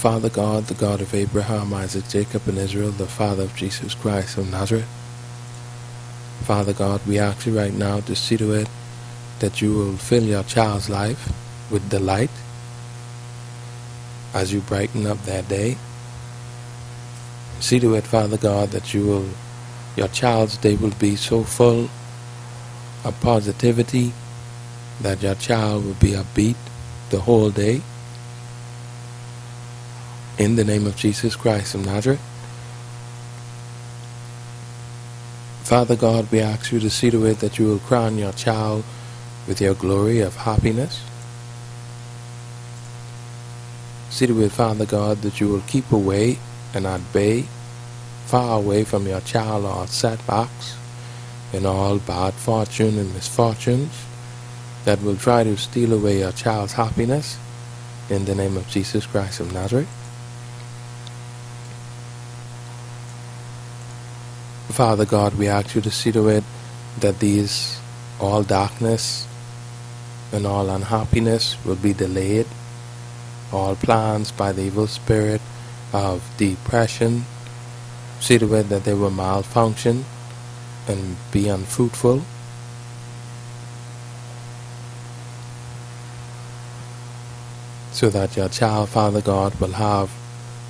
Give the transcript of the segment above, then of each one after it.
Father God, the God of Abraham, Isaac, Jacob, and Israel, the Father of Jesus Christ of Nazareth. Father God, we ask you right now to see to it that you will fill your child's life with delight as you brighten up their day. See to it, Father God, that you will, your child's day will be so full of positivity that your child will be upbeat the whole day. In the name of Jesus Christ of Nazareth. Father God, we ask you to see to it that you will crown your child with your glory of happiness. See to it, Father God, that you will keep away and at bay, far away from your child all setbacks and all bad fortune and misfortunes that will try to steal away your child's happiness in the name of Jesus Christ of Nazareth. Father God, we ask you to see to it that these all darkness and all unhappiness will be delayed. All plans by the evil spirit of depression, see to it that they will malfunction and be unfruitful. So that your child, Father God, will have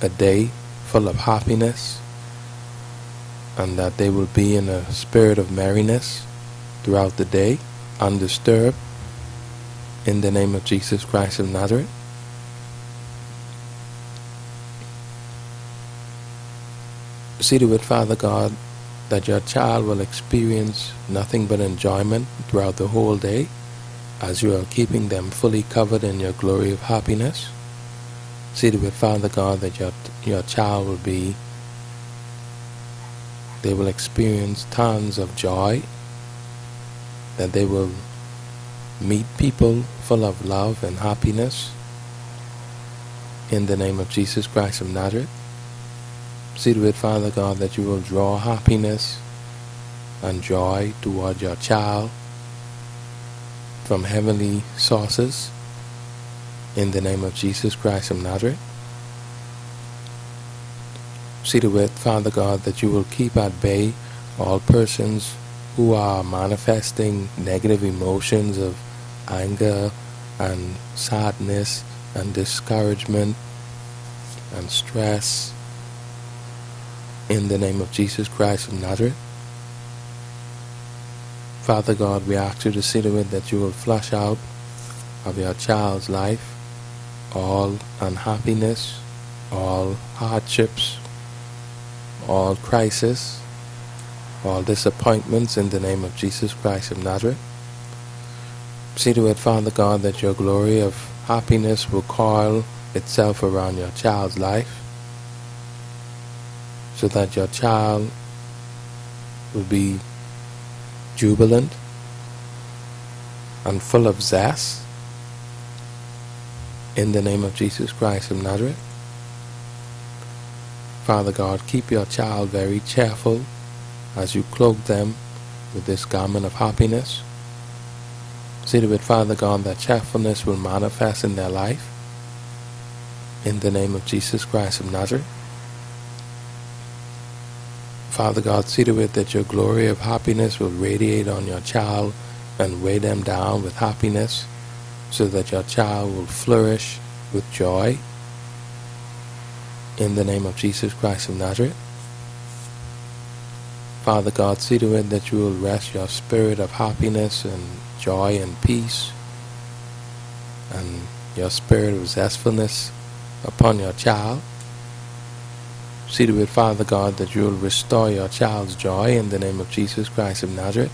a day full of happiness and that they will be in a spirit of merriness throughout the day, undisturbed, in the name of Jesus Christ of Nazareth. See to it, Father God, that your child will experience nothing but enjoyment throughout the whole day as you are keeping them fully covered in your glory of happiness. See it, Father God, that your, your child will be they will experience tons of joy, that they will meet people full of love and happiness in the name of Jesus Christ of Nazareth. See to it, Father God, that you will draw happiness and joy toward your child from heavenly sources in the name of Jesus Christ of Nazareth. To it, Father God, that you will keep at bay all persons who are manifesting negative emotions of anger and sadness and discouragement and stress in the name of Jesus Christ of Nazareth. Father God, we ask you to see to it that you will flush out of your child's life all unhappiness, all hardships, all crisis, all disappointments in the name of Jesus Christ of Nazareth. See to it, Father God, that your glory of happiness will coil itself around your child's life so that your child will be jubilant and full of zest in the name of Jesus Christ of Nazareth. Father God, keep your child very cheerful as you cloak them with this garment of happiness. See to it, Father God, that cheerfulness will manifest in their life. In the name of Jesus Christ of Nazareth. Father God, see to it that your glory of happiness will radiate on your child and weigh them down with happiness so that your child will flourish with joy in the name of Jesus Christ of Nazareth. Father God, see to it that you will rest your spirit of happiness and joy and peace and your spirit of zestfulness upon your child. See to it, Father God, that you will restore your child's joy in the name of Jesus Christ of Nazareth.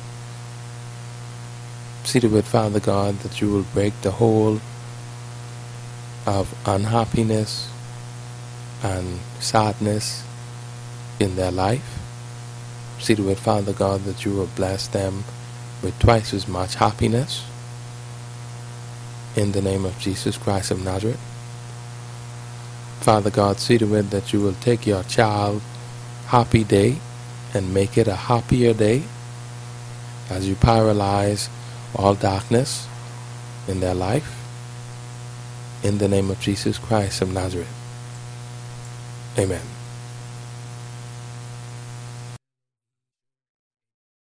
See to it, Father God, that you will break the hold of unhappiness, and sadness in their life. See to it, Father God, that you will bless them with twice as much happiness. In the name of Jesus Christ of Nazareth. Father God, see to it that you will take your child happy day and make it a happier day as you paralyze all darkness in their life. In the name of Jesus Christ of Nazareth. Amen.